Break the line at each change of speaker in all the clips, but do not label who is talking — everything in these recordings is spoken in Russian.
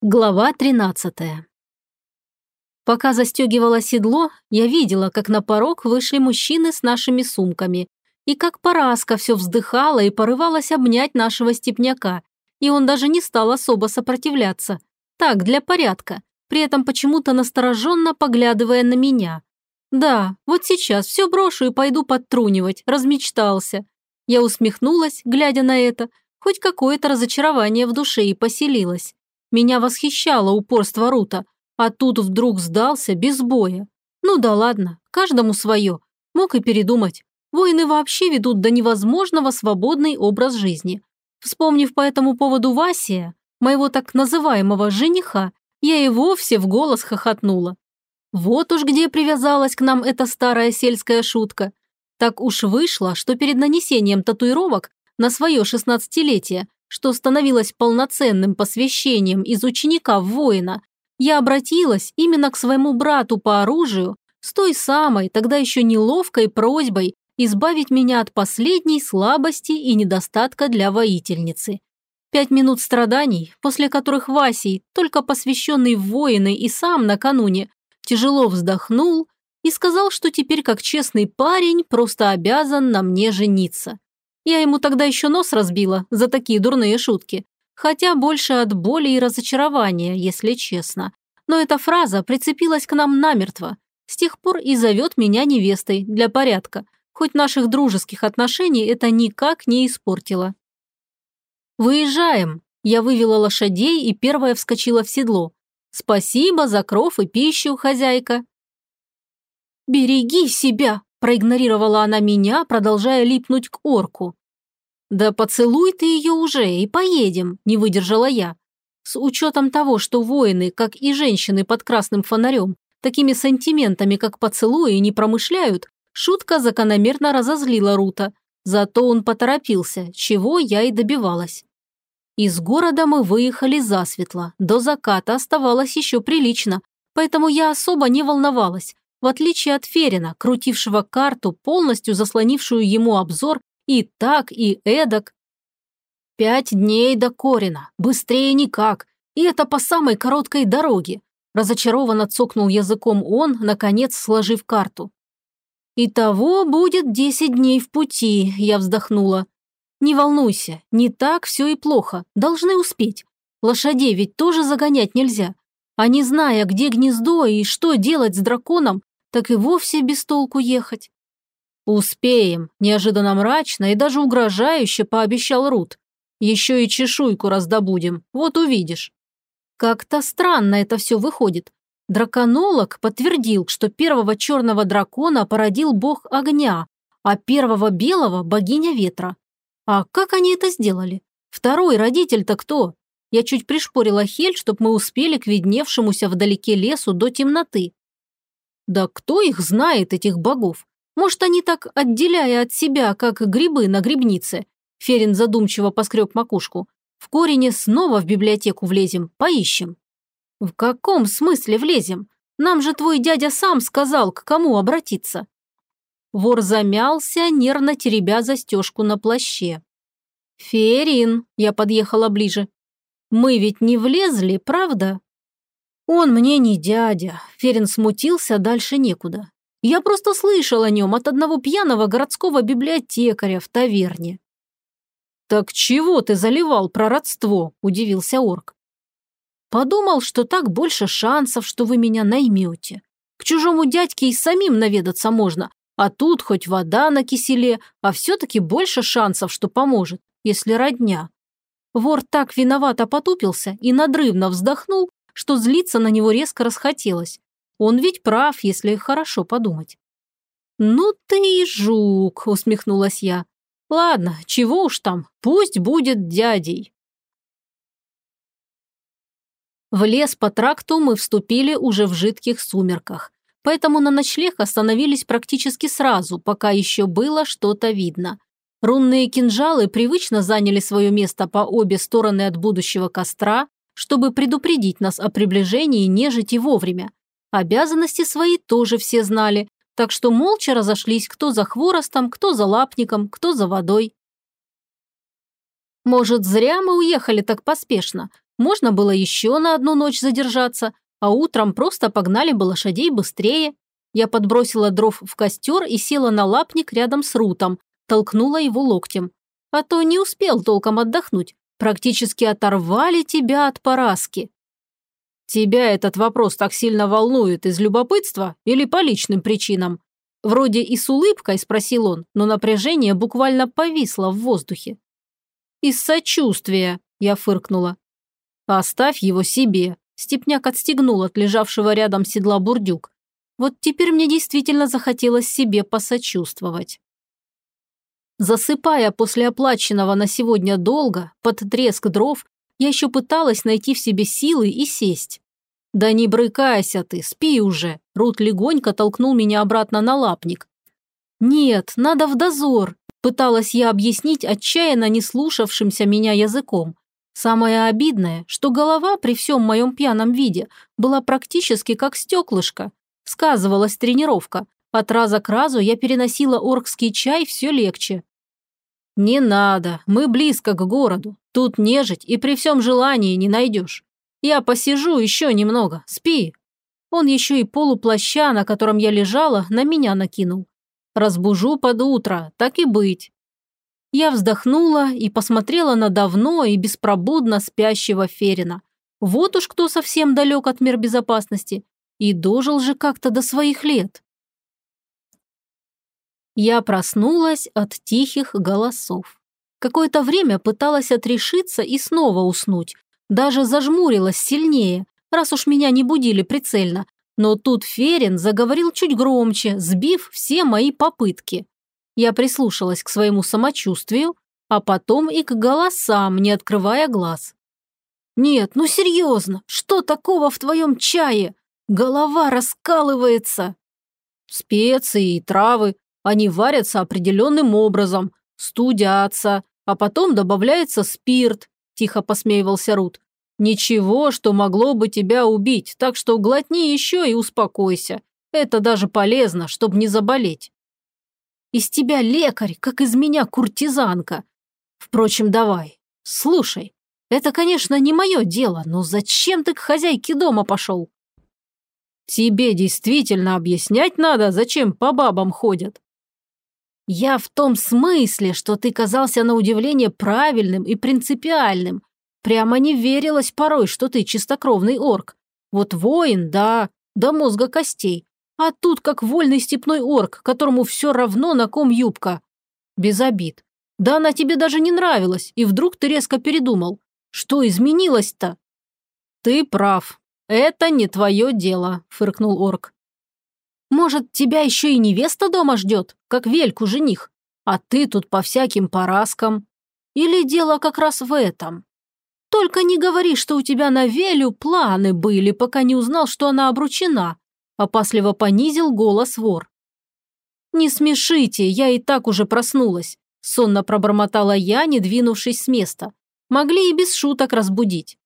Глава 13 Пока застегивала седло, я видела, как на порог вышли мужчины с нашими сумками, и как Параска все вздыхала и порывалась обнять нашего степняка, и он даже не стал особо сопротивляться. Так, для порядка, при этом почему-то настороженно поглядывая на меня. Да, вот сейчас все брошу и пойду подтрунивать, размечтался. Я усмехнулась, глядя на это, хоть какое-то разочарование в душе и поселилось. Меня восхищало упорство Рута, а тут вдруг сдался без боя. Ну да ладно, каждому свое. Мог и передумать. Воины вообще ведут до невозможного свободный образ жизни. Вспомнив по этому поводу Васия, моего так называемого жениха, я и вовсе в голос хохотнула. Вот уж где привязалась к нам эта старая сельская шутка. Так уж вышло, что перед нанесением татуировок на свое шестнадцатилетие что становилось полноценным посвящением из ученика в воина, я обратилась именно к своему брату по оружию с той самой, тогда еще неловкой просьбой избавить меня от последней слабости и недостатка для воительницы. Пять минут страданий, после которых Васий, только посвященный в воины и сам накануне, тяжело вздохнул и сказал, что теперь как честный парень просто обязан на мне жениться. Я ему тогда еще нос разбила за такие дурные шутки. Хотя больше от боли и разочарования, если честно. Но эта фраза прицепилась к нам намертво. С тех пор и зовет меня невестой для порядка. Хоть наших дружеских отношений это никак не испортило. «Выезжаем!» Я вывела лошадей и первая вскочила в седло. «Спасибо за кров и пищу, хозяйка!» «Береги себя!» – проигнорировала она меня, продолжая липнуть к орку. «Да поцелуй ты ее уже и поедем», – не выдержала я. С учетом того, что воины, как и женщины под красным фонарем, такими сантиментами, как поцелуи, не промышляют, шутка закономерно разозлила Рута. Зато он поторопился, чего я и добивалась. Из города мы выехали засветло, до заката оставалось еще прилично, поэтому я особо не волновалась, в отличие от Ферина, крутившего карту, полностью заслонившую ему обзор и так, и эдак. Пять дней до Корина, быстрее никак, и это по самой короткой дороге. Разочарованно цокнул языком он, наконец сложив карту. «Итого будет десять дней в пути», – я вздохнула. «Не волнуйся, не так все и плохо, должны успеть. Лошадей ведь тоже загонять нельзя. А не зная, где гнездо и что делать с драконом, так и вовсе без толку ехать. «Успеем», – неожиданно мрачно и даже угрожающе пообещал Рут. «Еще и чешуйку раздобудем, вот увидишь». Как-то странно это все выходит. Драконолог подтвердил, что первого черного дракона породил бог огня, а первого белого – богиня ветра. А как они это сделали? Второй родитель-то кто? Я чуть пришпорила Хель, чтобы мы успели к видневшемуся вдалеке лесу до темноты. Да кто их знает, этих богов? Может, они так, отделяя от себя, как грибы на грибнице?» Ферин задумчиво поскреб макушку. «В корене снова в библиотеку влезем, поищем». «В каком смысле влезем? Нам же твой дядя сам сказал, к кому обратиться». Вор замялся, нервно теребя застежку на плаще. «Ферин», – я подъехала ближе, – «мы ведь не влезли, правда?» «Он мне не дядя», – Ферин смутился, дальше некуда. Я просто слышал о нем от одного пьяного городского библиотекаря в таверне». «Так чего ты заливал про родство?» – удивился орк. «Подумал, что так больше шансов, что вы меня наймете. К чужому дядьке и самим наведаться можно, а тут хоть вода на киселе, а все-таки больше шансов, что поможет, если родня». Вор так виновато потупился и надрывно вздохнул, что злиться на него резко расхотелось. Он ведь прав, если хорошо подумать. «Ну ты и жук», – усмехнулась я. «Ладно, чего уж там, пусть будет дядей». В лес по тракту мы вступили уже в жидких сумерках, поэтому на ночлег остановились практически сразу, пока еще было что-то видно. Рунные кинжалы привычно заняли свое место по обе стороны от будущего костра, чтобы предупредить нас о приближении нежити вовремя. Обязанности свои тоже все знали, так что молча разошлись кто за хворостом, кто за лапником, кто за водой. Может, зря мы уехали так поспешно. Можно было еще на одну ночь задержаться, а утром просто погнали бы лошадей быстрее. Я подбросила дров в костер и села на лапник рядом с Рутом, толкнула его локтем. А то не успел толком отдохнуть. Практически оторвали тебя от поразки. Тебя этот вопрос так сильно волнует из любопытства или по личным причинам? Вроде и с улыбкой спросил он, но напряжение буквально повисло в воздухе. «Из сочувствия», – я фыркнула. «Оставь его себе», – Степняк отстегнул от лежавшего рядом седла бурдюк. Вот теперь мне действительно захотелось себе посочувствовать. Засыпая после оплаченного на сегодня долга, под треск дров, я еще пыталась найти в себе силы и сесть. «Да не брыкайся ты, спи уже!» Рут легонько толкнул меня обратно на лапник. «Нет, надо в дозор», – пыталась я объяснить отчаянно не слушавшимся меня языком. Самое обидное, что голова при всем моем пьяном виде была практически как стеклышко. Сказывалась тренировка. От раза к разу я переносила оркский чай все легче. «Не надо, мы близко к городу. Тут нежить и при всем желании не найдешь. Я посижу еще немного, спи». Он еще и полуплаща, на котором я лежала, на меня накинул. Разбужу под утро, так и быть. Я вздохнула и посмотрела на давно и беспробудно спящего Ферина. Вот уж кто совсем далек от мер безопасности. И дожил же как-то до своих лет. Я проснулась от тихих голосов. Какое-то время пыталась отрешиться и снова уснуть. Даже зажмурилась сильнее, раз уж меня не будили прицельно. Но тут Ферин заговорил чуть громче, сбив все мои попытки. Я прислушалась к своему самочувствию, а потом и к голосам, не открывая глаз. «Нет, ну серьезно, что такого в твоем чае? Голова раскалывается!» «Специи и травы, они варятся определенным образом, студятся, а потом добавляется спирт», – тихо посмеивался Рут. «Ничего, что могло бы тебя убить, так что глотни еще и успокойся. Это даже полезно, чтобы не заболеть». Из тебя лекарь, как из меня куртизанка. Впрочем, давай, слушай, это, конечно, не мое дело, но зачем ты к хозяйке дома пошел? Тебе действительно объяснять надо, зачем по бабам ходят? Я в том смысле, что ты казался на удивление правильным и принципиальным. Прямо не верилось порой, что ты чистокровный орк. Вот воин, да, до мозга костей. А тут как вольный степной орк, которому все равно на ком юбка. Без обид. Да она тебе даже не нравилась, и вдруг ты резко передумал. Что изменилось-то? Ты прав. Это не твое дело, фыркнул орк. Может, тебя еще и невеста дома ждет, как вельку жених, а ты тут по всяким поразкам. Или дело как раз в этом? Только не говори, что у тебя на Велю планы были, пока не узнал, что она обручена, Опасливо понизил голос вор. «Не смешите, я и так уже проснулась», – сонно пробормотала я, не двинувшись с места. Могли и без шуток разбудить.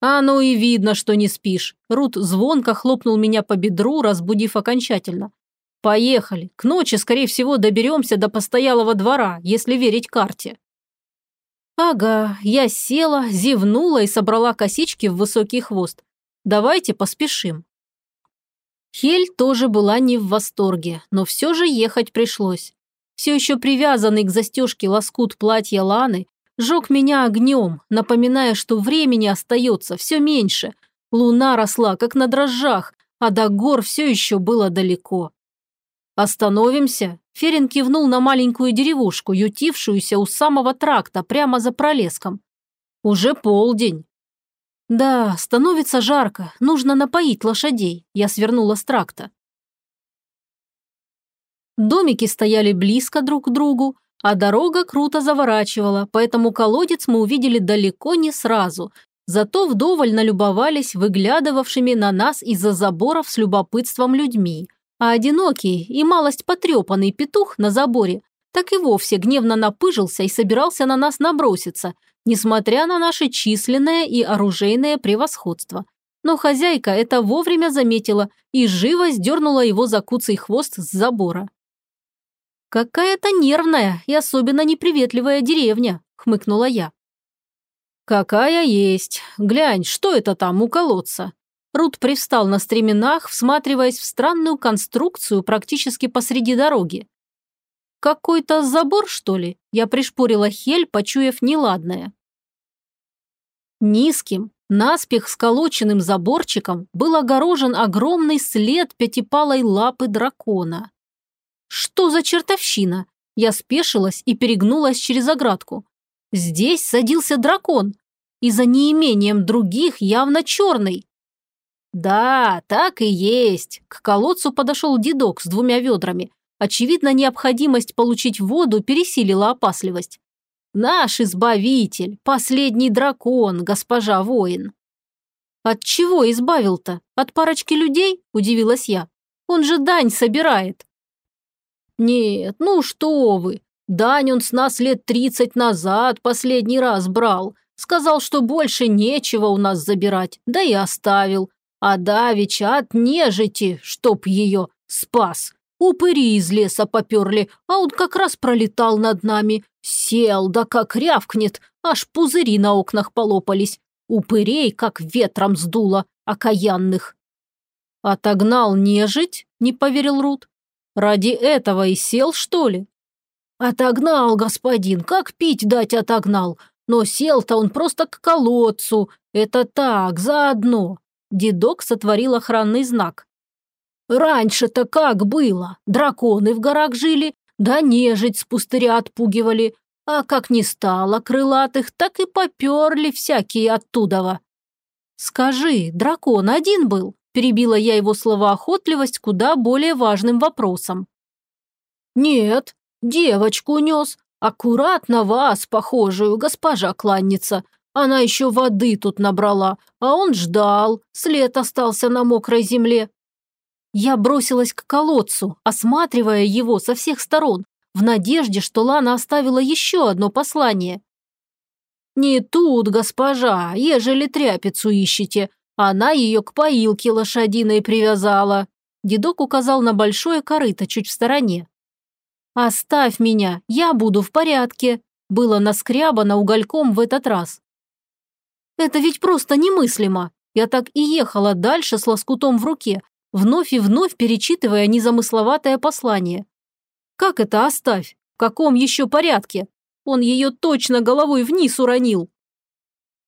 «А ну и видно, что не спишь», – Рут звонко хлопнул меня по бедру, разбудив окончательно. «Поехали. К ночи, скорее всего, доберемся до постоялого двора, если верить карте». Ага, я села, зевнула и собрала косички в высокий хвост. Давайте поспешим. Хель тоже была не в восторге, но все же ехать пришлось. Все еще привязанный к застежке лоскут платья Ланы жег меня огнем, напоминая, что времени остается все меньше. Луна росла, как на дрожжах, а до гор все еще было далеко. «Остановимся?» Ферин кивнул на маленькую деревушку, ютившуюся у самого тракта, прямо за пролеском. «Уже полдень. «Да, становится жарко. Нужно напоить лошадей». Я свернула с тракта. Домики стояли близко друг к другу, а дорога круто заворачивала, поэтому колодец мы увидели далеко не сразу. Зато вдоволь налюбовались выглядывавшими на нас из-за заборов с любопытством людьми. А одинокий и малость потрепанный петух на заборе так и вовсе гневно напыжился и собирался на нас наброситься, несмотря на наше численное и оружейное превосходство. Но хозяйка это вовремя заметила и живо сдернула его за куцый хвост с забора. «Какая-то нервная и особенно неприветливая деревня», – хмыкнула я. «Какая есть. Глянь, что это там у колодца?» Рут привстал на стременах, всматриваясь в странную конструкцию практически посреди дороги. «Какой-то забор, что ли?» Я пришпорила Хель, почуяв неладное. Низким, наспех сколоченным заборчиком был огорожен огромный след пятипалой лапы дракона. Что за чертовщина? Я спешилась и перегнулась через оградку. Здесь садился дракон, и за неимением других явно черный. Да, так и есть. К колодцу подошел дедок с двумя ведрами. Очевидно, необходимость получить воду пересилила опасливость. Наш избавитель, последний дракон, госпожа воин. От чего избавил-то? От парочки людей? Удивилась я. Он же дань собирает. Нет, ну что вы. Дань он с нас лет тридцать назад последний раз брал. Сказал, что больше нечего у нас забирать, да и оставил. А давеча от нежити, чтоб ее спас. Упыри из леса поперли, а он как раз пролетал над нами. Сел, да как рявкнет, аж пузыри на окнах полопались. Упырей как ветром сдуло, окаянных. «Отогнал нежить?» – не поверил Рут. «Ради этого и сел, что ли?» «Отогнал, господин, как пить дать отогнал. Но сел-то он просто к колодцу. Это так, заодно». Дедок сотворил охранный знак. «Раньше-то как было? Драконы в горах жили, да нежить с пустыря отпугивали, а как не стало крылатых, так и поперли всякие оттудова. «Скажи, дракон один был?» – перебила я его словоохотливость куда более важным вопросом. «Нет, девочку нес, аккуратно вас, похожую, госпожа кланница. Она еще воды тут набрала, а он ждал, след остался на мокрой земле. Я бросилась к колодцу, осматривая его со всех сторон, в надежде, что Лана оставила еще одно послание. «Не тут, госпожа, ежели тряпицу ищете. Она ее к поилке лошадиной привязала». Дедок указал на большое корыто чуть в стороне. «Оставь меня, я буду в порядке», было наскрябано угольком в этот раз. «Это ведь просто немыслимо. Я так и ехала дальше с лоскутом в руке, вновь и вновь перечитывая незамысловатое послание. «Как это оставь? В каком еще порядке? Он ее точно головой вниз уронил!»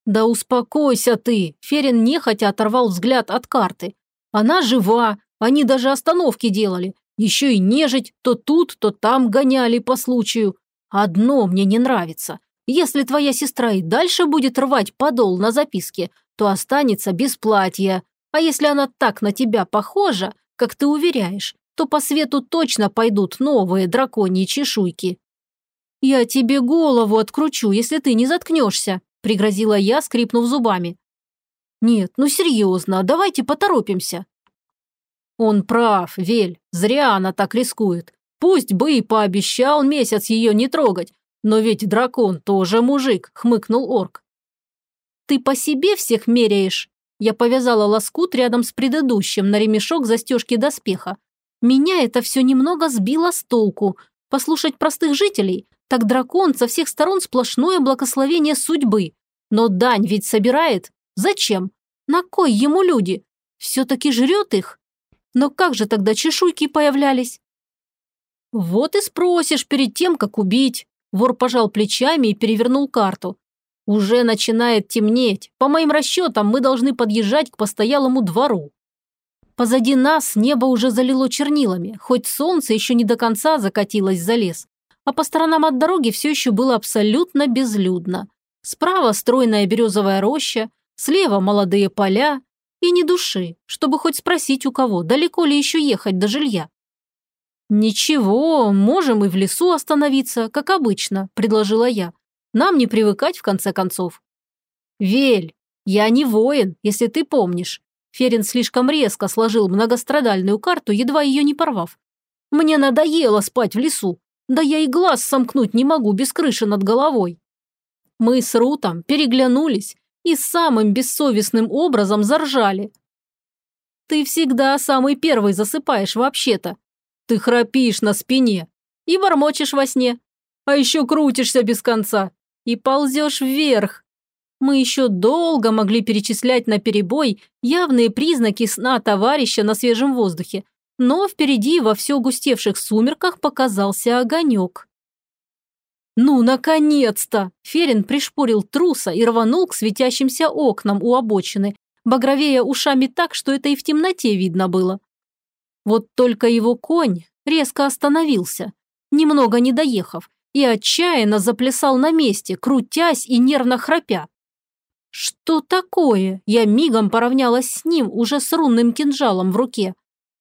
«Да успокойся ты!» Ферин нехотя оторвал взгляд от карты. «Она жива, они даже остановки делали. Еще и нежить то тут, то там гоняли по случаю. Одно мне не нравится. Если твоя сестра и дальше будет рвать подол на записке, то останется без платья, а если она так на тебя похожа, как ты уверяешь, то по свету точно пойдут новые драконьи чешуйки. «Я тебе голову откручу, если ты не заткнешься», – пригрозила я, скрипнув зубами. «Нет, ну серьезно, давайте поторопимся». Он прав, Вель, зря она так рискует. Пусть бы и пообещал месяц ее не трогать, но ведь дракон тоже мужик, хмыкнул орк. Ты по себе всех меряешь? Я повязала лоскут рядом с предыдущим на ремешок застежки доспеха. Меня это все немного сбило с толку. Послушать простых жителей, так дракон со всех сторон сплошное благословение судьбы. Но дань ведь собирает. Зачем? На кой ему люди? Все-таки жрет их? Но как же тогда чешуйки появлялись? Вот и спросишь перед тем, как убить. Вор пожал плечами и перевернул карту. Уже начинает темнеть. По моим расчетам, мы должны подъезжать к постоялому двору. Позади нас небо уже залило чернилами, хоть солнце еще не до конца закатилось за лес. А по сторонам от дороги все еще было абсолютно безлюдно. Справа стройная березовая роща, слева молодые поля и ни души, чтобы хоть спросить у кого, далеко ли еще ехать до жилья. «Ничего, можем и в лесу остановиться, как обычно», – предложила я. Нам не привыкать, в конце концов. Вель, я не воин, если ты помнишь. Ферин слишком резко сложил многострадальную карту, едва ее не порвав. Мне надоело спать в лесу. Да я и глаз сомкнуть не могу без крыши над головой. Мы с Рутом переглянулись и самым бессовестным образом заржали. Ты всегда самый первый засыпаешь вообще-то. Ты храпишь на спине и бормочешь во сне, а еще крутишься без конца и ползешь вверх. Мы еще долго могли перечислять на перебой явные признаки сна товарища на свежем воздухе, но впереди во все густевших сумерках показался огонек. «Ну, наконец-то!» Ферин пришпорил труса и рванул к светящимся окнам у обочины, багровея ушами так, что это и в темноте видно было. Вот только его конь резко остановился, немного не доехав, и отчаянно заплясал на месте, крутясь и нервно храпя. Что такое? Я мигом поравнялась с ним, уже с рунным кинжалом в руке.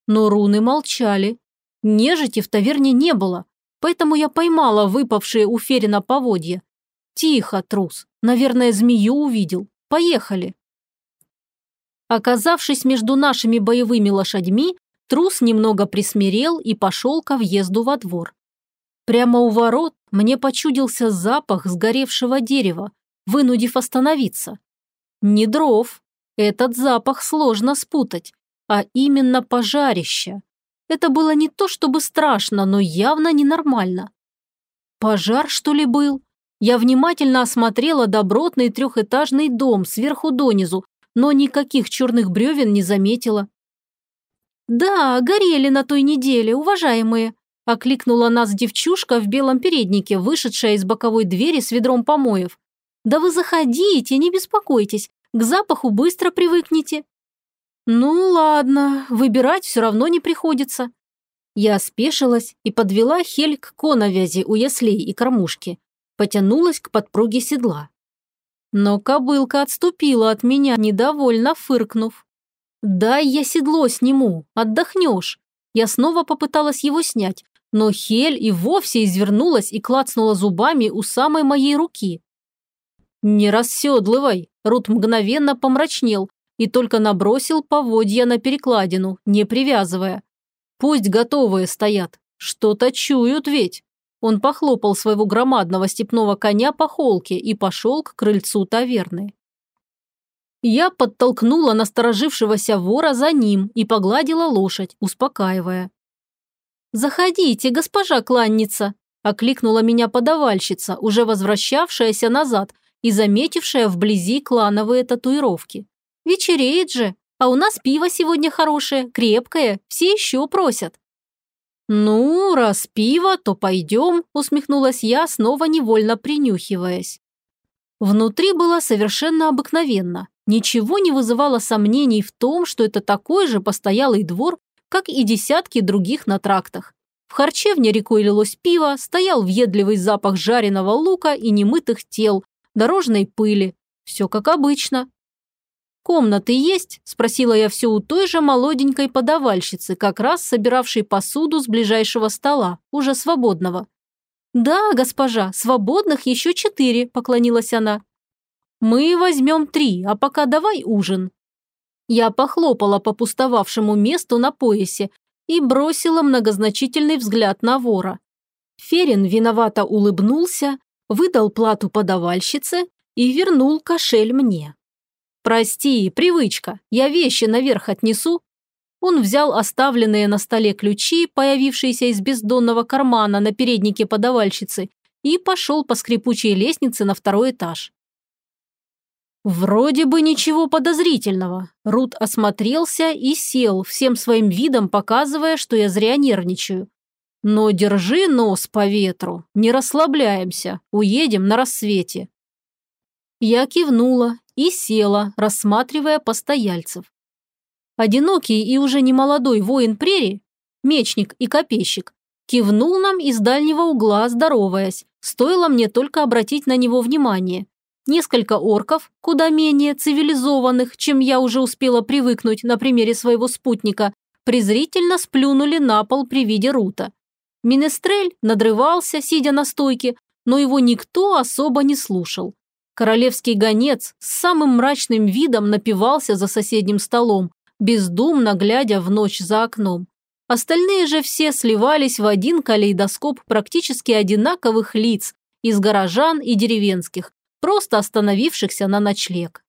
Но руны молчали. Нежити в таверне не было, поэтому я поймала выпавшие у Ферина поводья. Тихо, трус. Наверное, змею увидел. Поехали. Оказавшись между нашими боевыми лошадьми, трус немного присмирел и пошел ко въезду во двор. Прямо у ворот мне почудился запах сгоревшего дерева, вынудив остановиться. Не дров. Этот запах сложно спутать, а именно пожарище. Это было не то чтобы страшно, но явно ненормально. Пожар, что ли, был? Я внимательно осмотрела добротный трехэтажный дом сверху донизу, но никаких черных бревен не заметила. «Да, горели на той неделе, уважаемые», – окликнула нас девчушка в белом переднике, вышедшая из боковой двери с ведром помоев. «Да вы заходите, не беспокойтесь, к запаху быстро привыкнете». «Ну ладно, выбирать все равно не приходится». Я спешилась и подвела Хель к коновязи у яслей и кормушки. Потянулась к подпруге седла. Но кобылка отступила от меня, недовольно фыркнув. «Дай я седло сниму, отдохнешь». Я снова попыталась его снять, но Хель и вовсе извернулась и клацнула зубами у самой моей руки. «Не расседлывай!» Рут мгновенно помрачнел и только набросил поводья на перекладину, не привязывая. «Пусть готовые стоят. Что-то чуют ведь!» Он похлопал своего громадного степного коня по холке и пошел к крыльцу таверны. Я подтолкнула насторожившегося вора за ним и погладила лошадь, успокаивая. «Заходите, госпожа кланница!» – окликнула меня подавальщица, уже возвращавшаяся назад и заметившая вблизи клановые татуировки. «Вечереет же, а у нас пиво сегодня хорошее, крепкое, все еще просят». «Ну, раз пиво, то пойдем», – усмехнулась я, снова невольно принюхиваясь. Внутри было совершенно обыкновенно. Ничего не вызывало сомнений в том, что это такой же постоялый двор, как и десятки других на трактах. В харчевне рекой лилось пиво, стоял въедливый запах жареного лука и немытых тел, дорожной пыли. Все как обычно. «Комнаты есть?» – спросила я все у той же молоденькой подавальщицы, как раз собиравшей посуду с ближайшего стола, уже свободного. «Да, госпожа, свободных еще четыре», – поклонилась она. «Мы возьмем три, а пока давай ужин». Я похлопала по пустовавшему месту на поясе и бросила многозначительный взгляд на вора. Ферин виновато улыбнулся, выдал плату подавальщице и вернул кошель мне. «Прости, привычка, я вещи наверх отнесу». Он взял оставленные на столе ключи, появившиеся из бездонного кармана на переднике подавальщицы, и пошел по скрипучей лестнице на второй этаж. Вроде бы ничего подозрительного. Рут осмотрелся и сел, всем своим видом показывая, что я зря нервничаю. Но держи нос по ветру, не расслабляемся, уедем на рассвете. Я кивнула и села, рассматривая постояльцев. Одинокий и уже немолодой воин прерии, мечник и копейщик, кивнул нам из дальнего угла, здороваясь, стоило мне только обратить на него внимание. Несколько орков, куда менее цивилизованных, чем я уже успела привыкнуть на примере своего спутника, презрительно сплюнули на пол при виде Рута. Минестрель надрывался, сидя на стойке, но его никто особо не слушал. Королевский гонец с самым мрачным видом напивался за соседним столом, бездумно глядя в ночь за окном. Остальные же все сливались в один калейдоскоп практически одинаковых лиц из горожан и деревенских, просто остановившихся на ночлег.